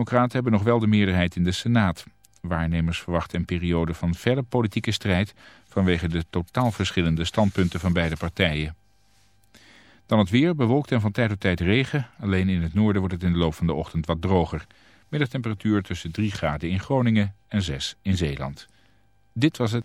democraten hebben nog wel de meerderheid in de Senaat. Waarnemers verwachten een periode van verder politieke strijd... vanwege de totaal verschillende standpunten van beide partijen. Dan het weer, bewolkt en van tijd tot tijd regen. Alleen in het noorden wordt het in de loop van de ochtend wat droger. Middagtemperatuur tussen 3 graden in Groningen en 6 in Zeeland. Dit was het.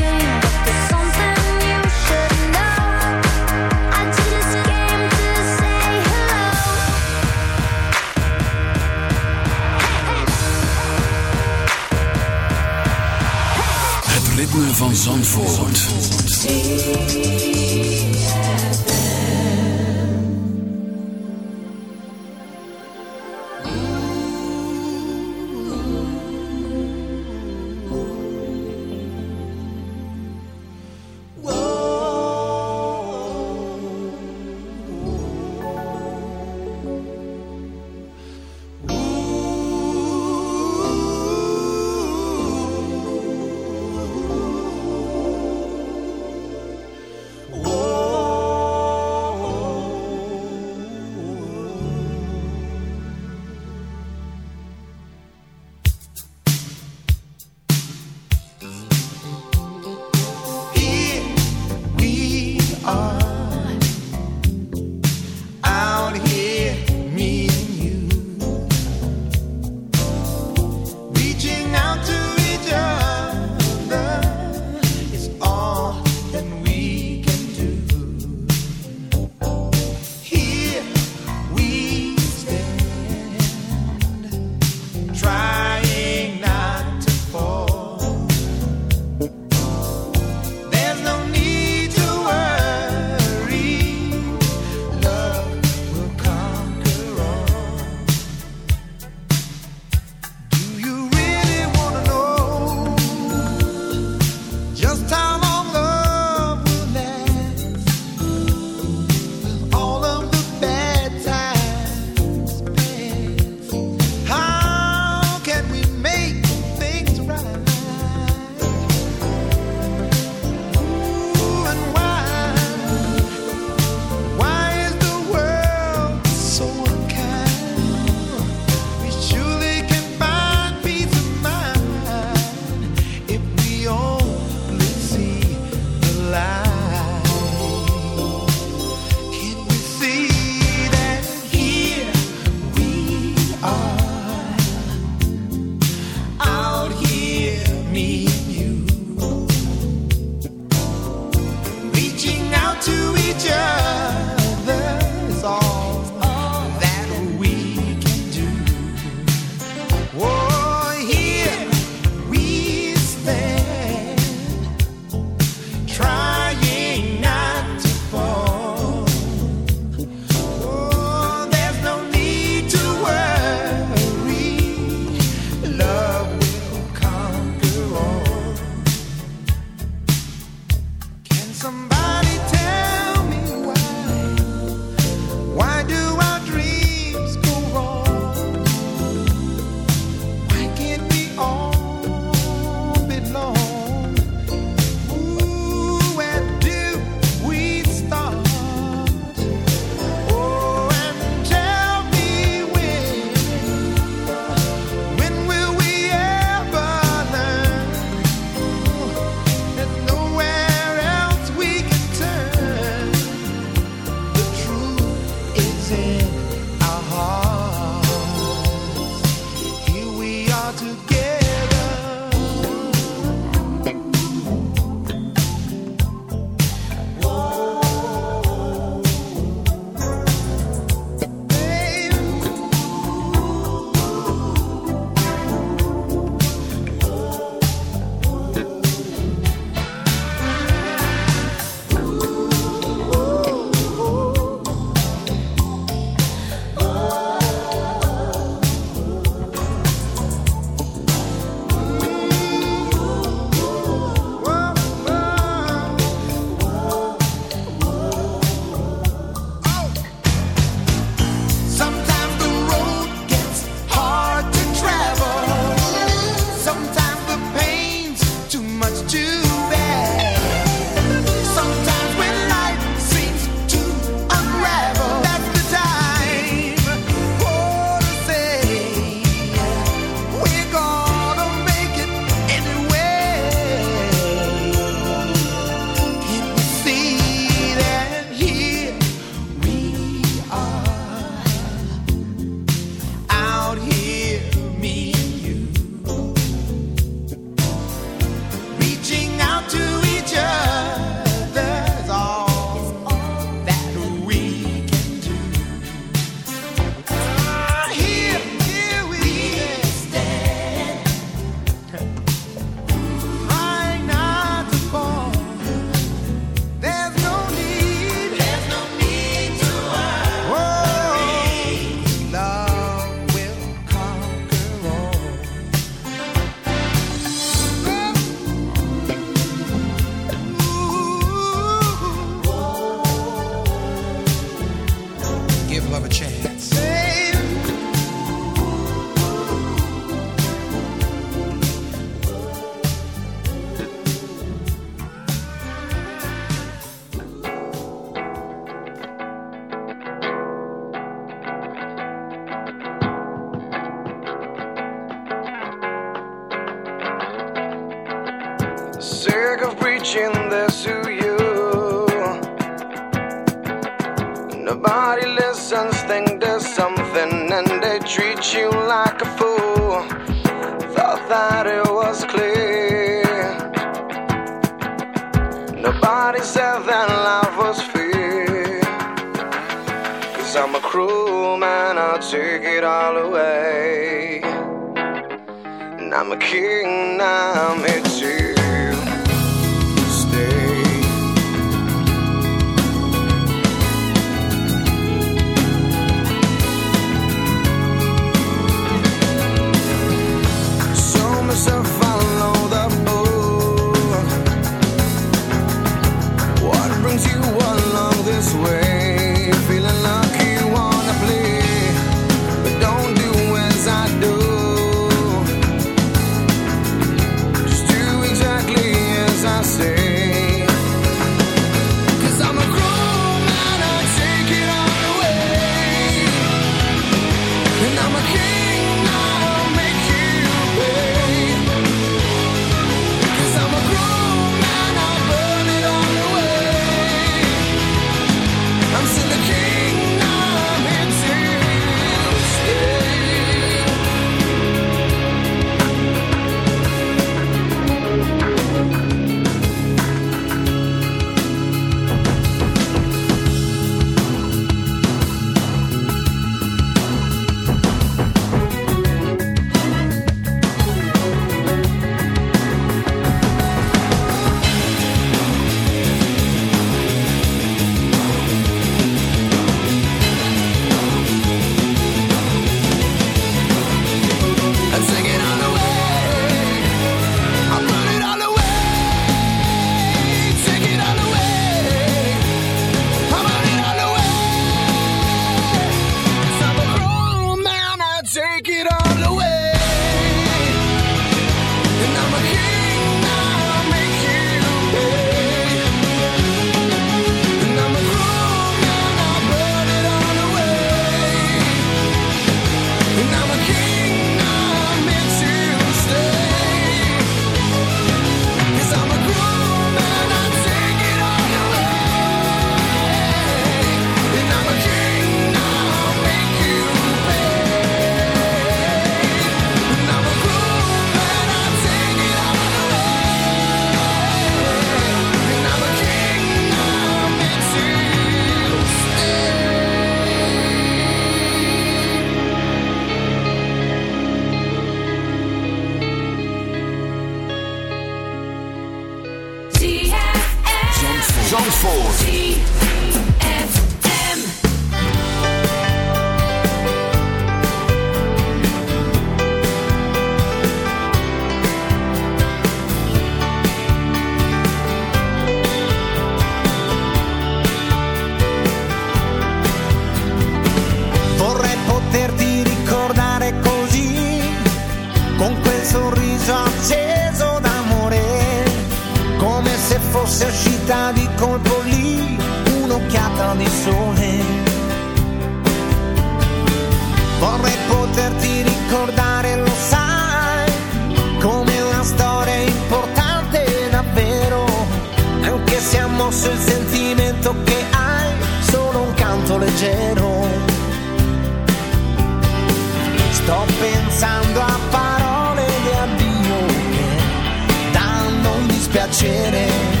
touching it.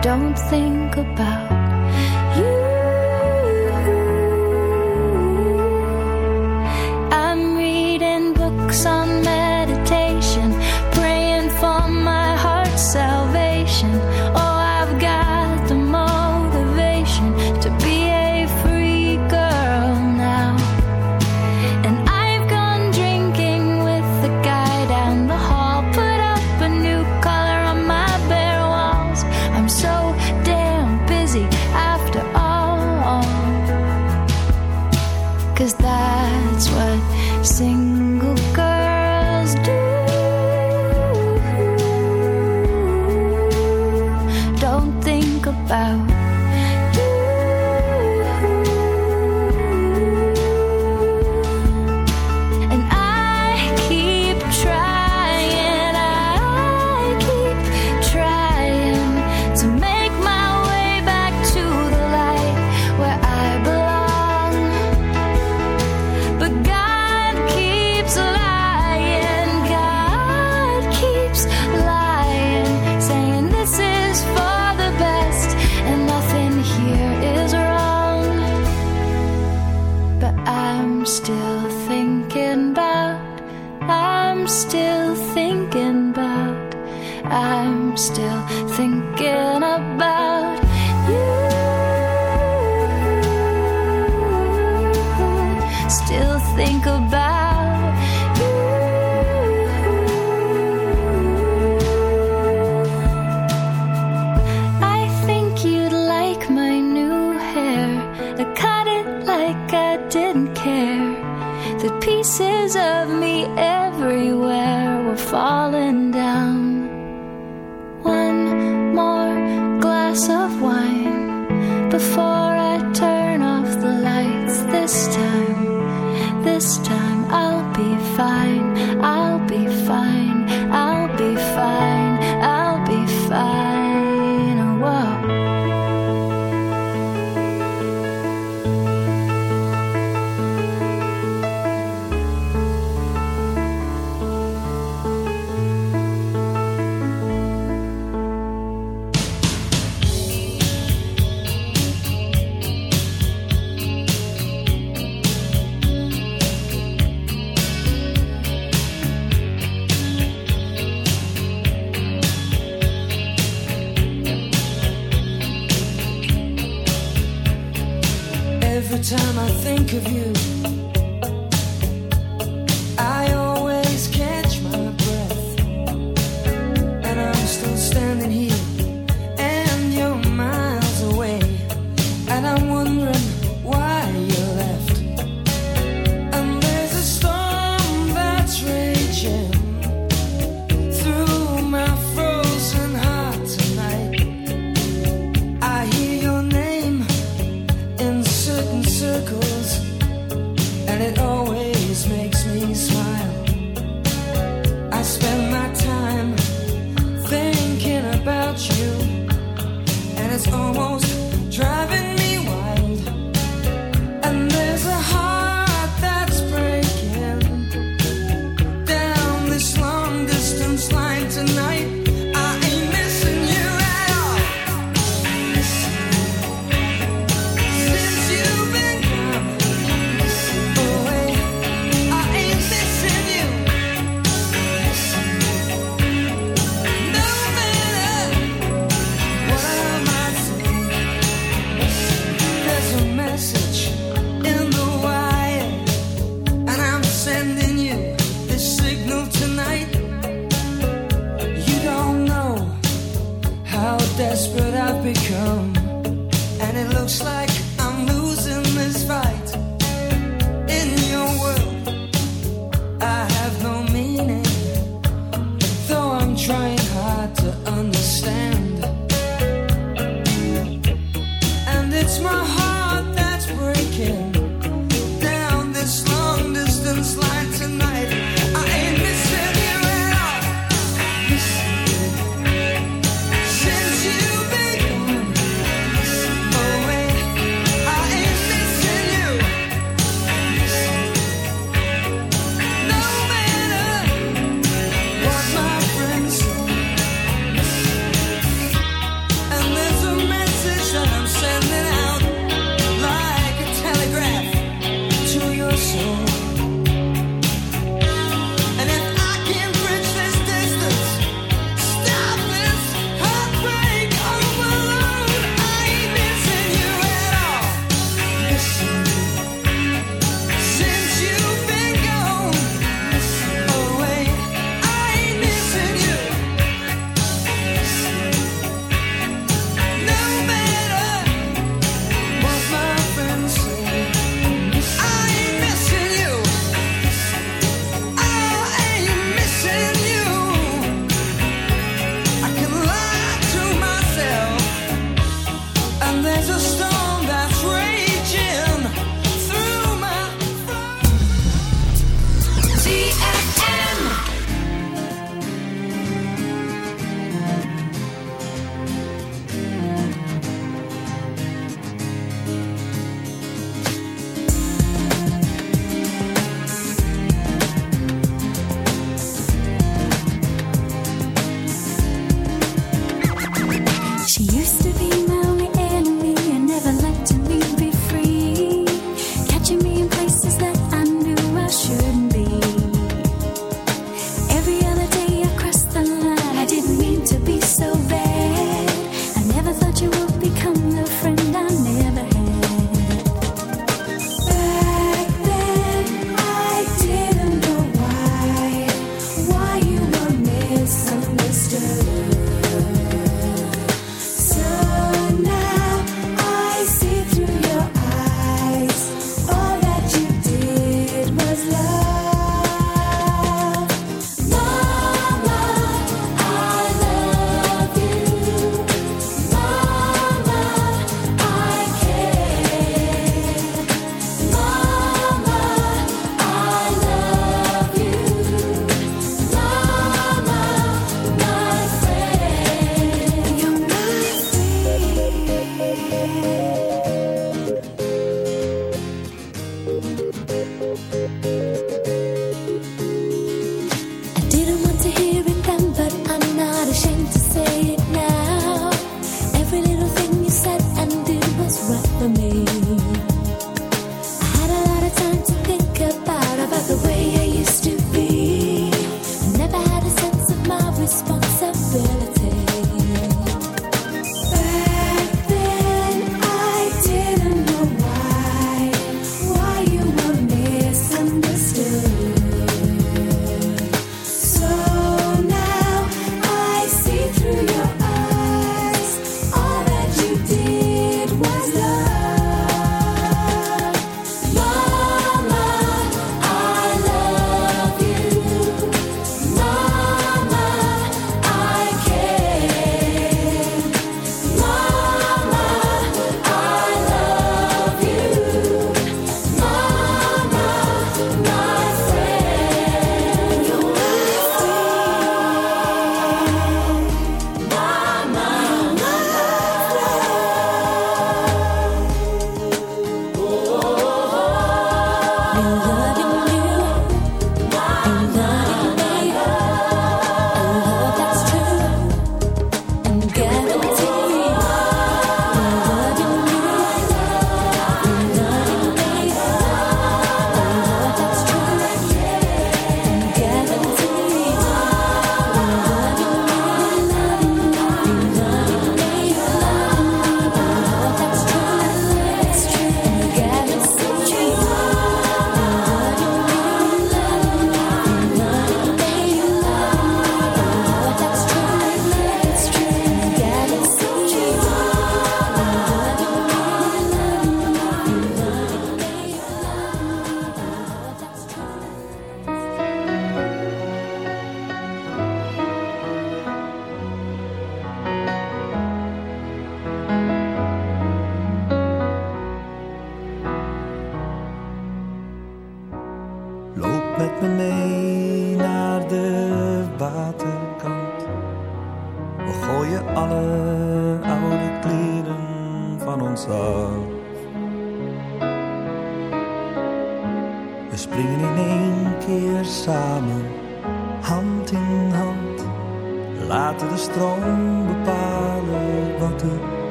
Don't think about didn't care. The pieces of me everywhere were falling down. One more glass of wine before I turn off the lights. This time, this time I'll be fine.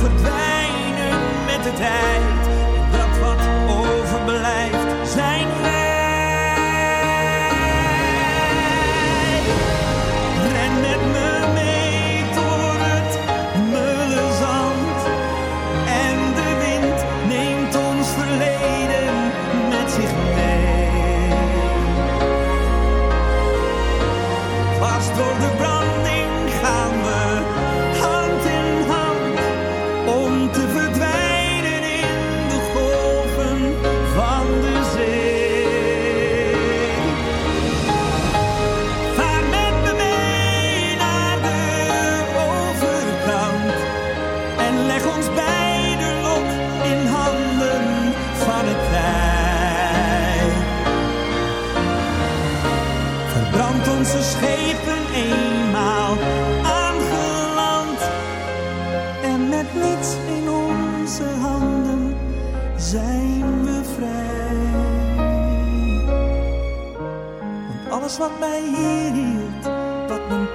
verdwijnen met de tijd. En dat wat overblijft.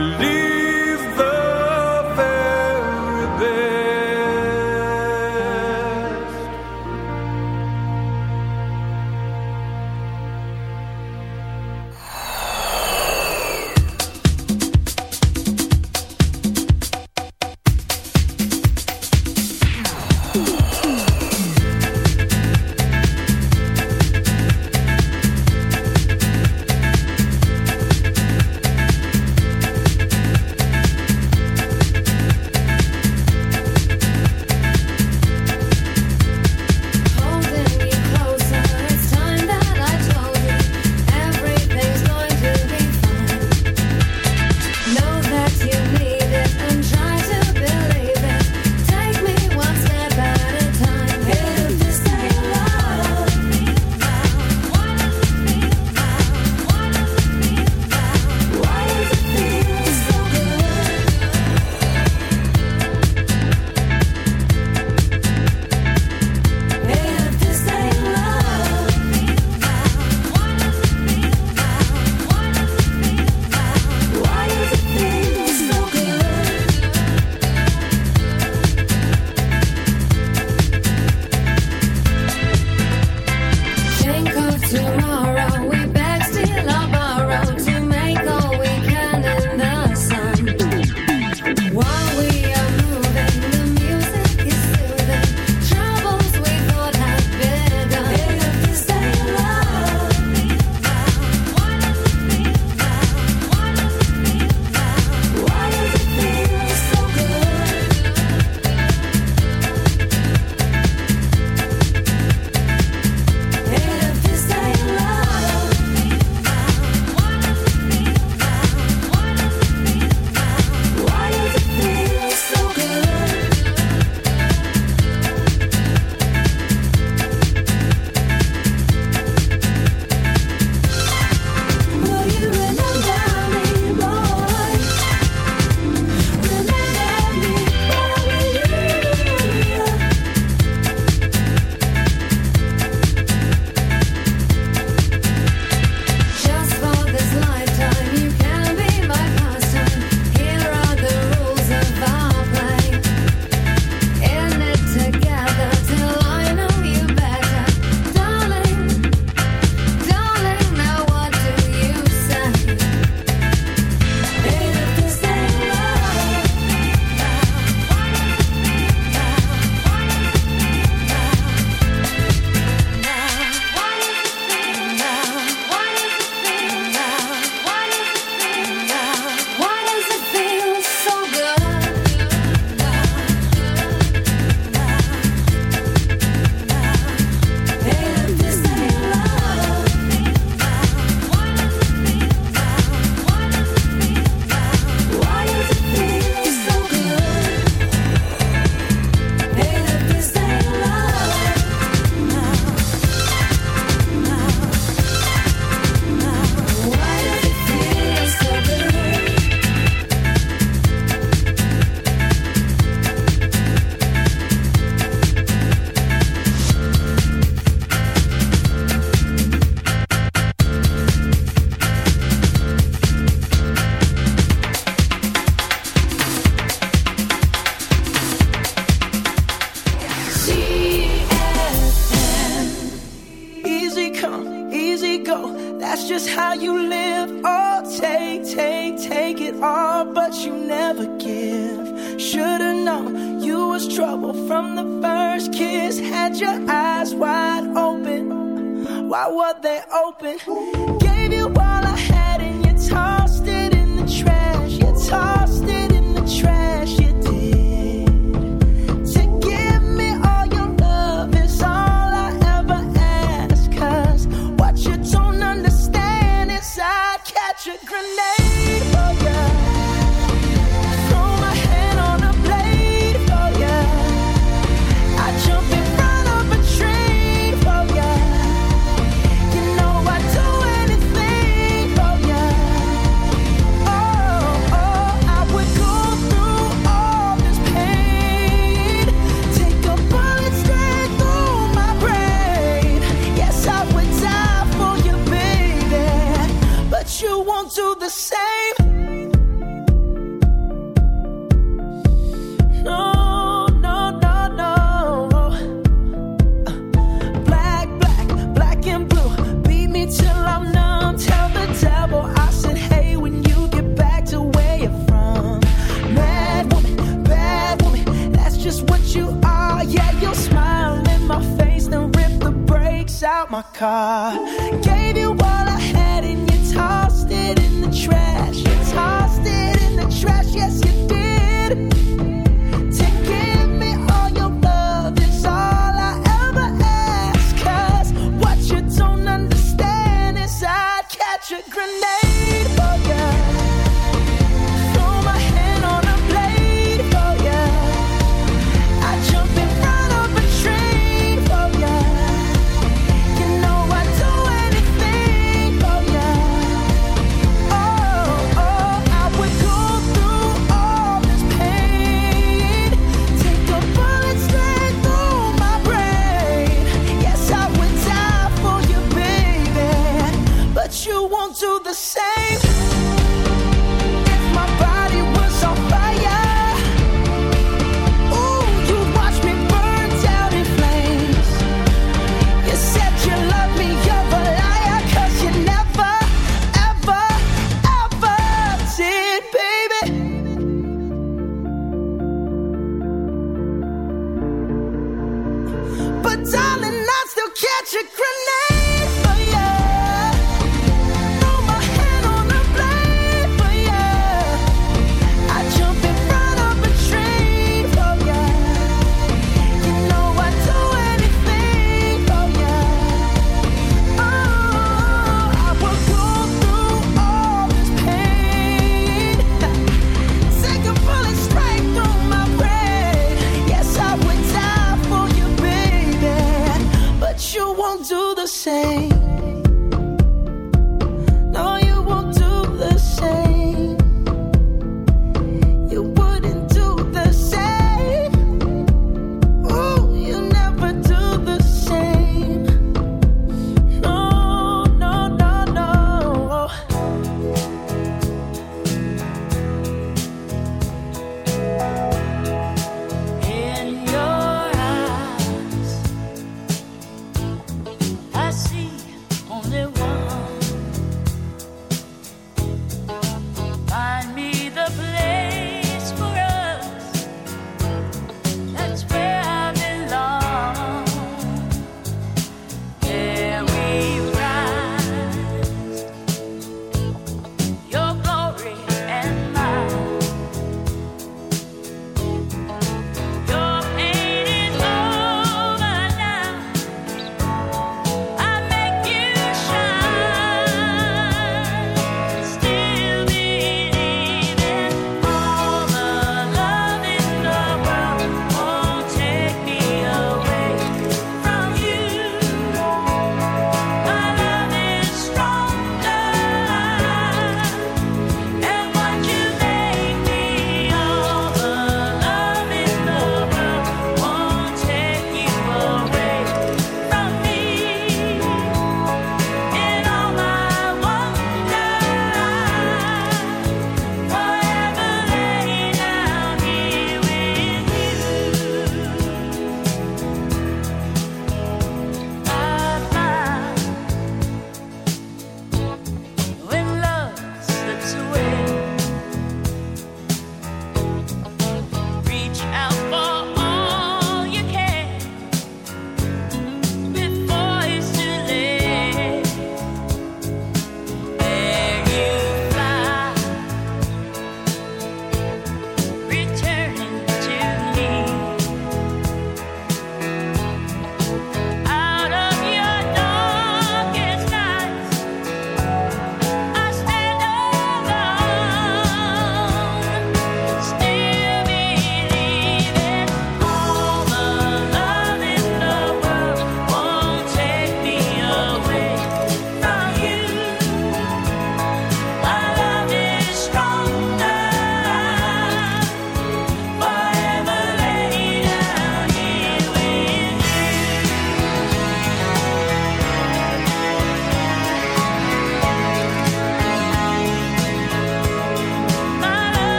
believe. from the first kiss had your eyes wide open. Why were they open? car. Gave you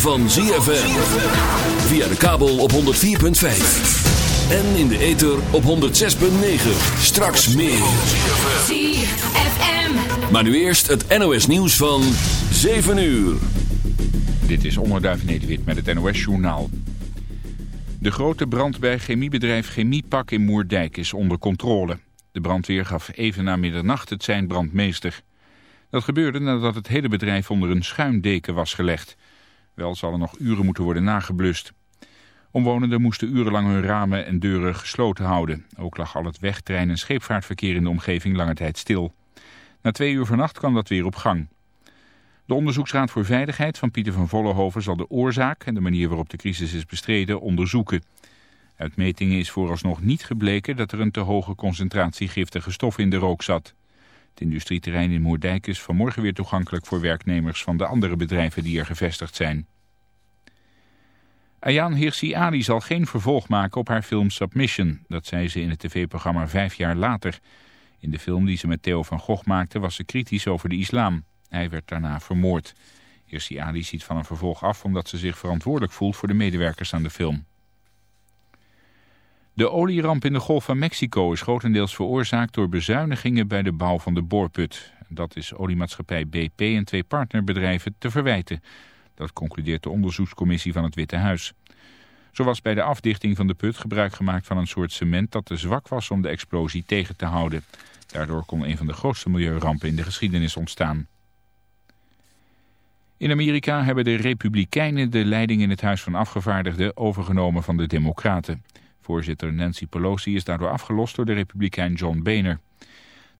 van ZFM. Via de kabel op 104.5. En in de ether op 106.9. Straks meer. ZFM. Maar nu eerst het NOS nieuws van 7 uur. Dit is Onderduif Nederwit met het NOS-journaal. De grote brand bij chemiebedrijf Chemiepak in Moerdijk is onder controle. De brandweer gaf even na middernacht het zijn brandmeester. Dat gebeurde nadat het hele bedrijf onder een schuimdeken was gelegd. Wel zal er nog uren moeten worden nageblust. Omwonenden moesten urenlang hun ramen en deuren gesloten houden. Ook lag al het weg, trein- en scheepvaartverkeer in de omgeving lange tijd stil. Na twee uur vannacht kwam dat weer op gang. De Onderzoeksraad voor Veiligheid van Pieter van Vollenhoven zal de oorzaak en de manier waarop de crisis is bestreden onderzoeken. Uit metingen is vooralsnog niet gebleken dat er een te hoge concentratie giftige stof in de rook zat. Het industrieterrein in Moerdijk is vanmorgen weer toegankelijk voor werknemers van de andere bedrijven die er gevestigd zijn. Ayaan Hirsi Ali zal geen vervolg maken op haar film Submission. Dat zei ze in het tv-programma Vijf jaar later. In de film die ze met Theo van Gogh maakte was ze kritisch over de islam. Hij werd daarna vermoord. Hirsi Ali ziet van een vervolg af omdat ze zich verantwoordelijk voelt voor de medewerkers aan de film. De olieramp in de Golf van Mexico is grotendeels veroorzaakt door bezuinigingen bij de bouw van de boorput. Dat is oliemaatschappij BP en twee partnerbedrijven te verwijten. Dat concludeert de onderzoekscommissie van het Witte Huis. Zo was bij de afdichting van de put gebruik gemaakt van een soort cement dat te zwak was om de explosie tegen te houden. Daardoor kon een van de grootste milieurampen in de geschiedenis ontstaan. In Amerika hebben de Republikeinen de leiding in het Huis van Afgevaardigden overgenomen van de Democraten. Voorzitter Nancy Pelosi is daardoor afgelost door de Republikein John Boehner.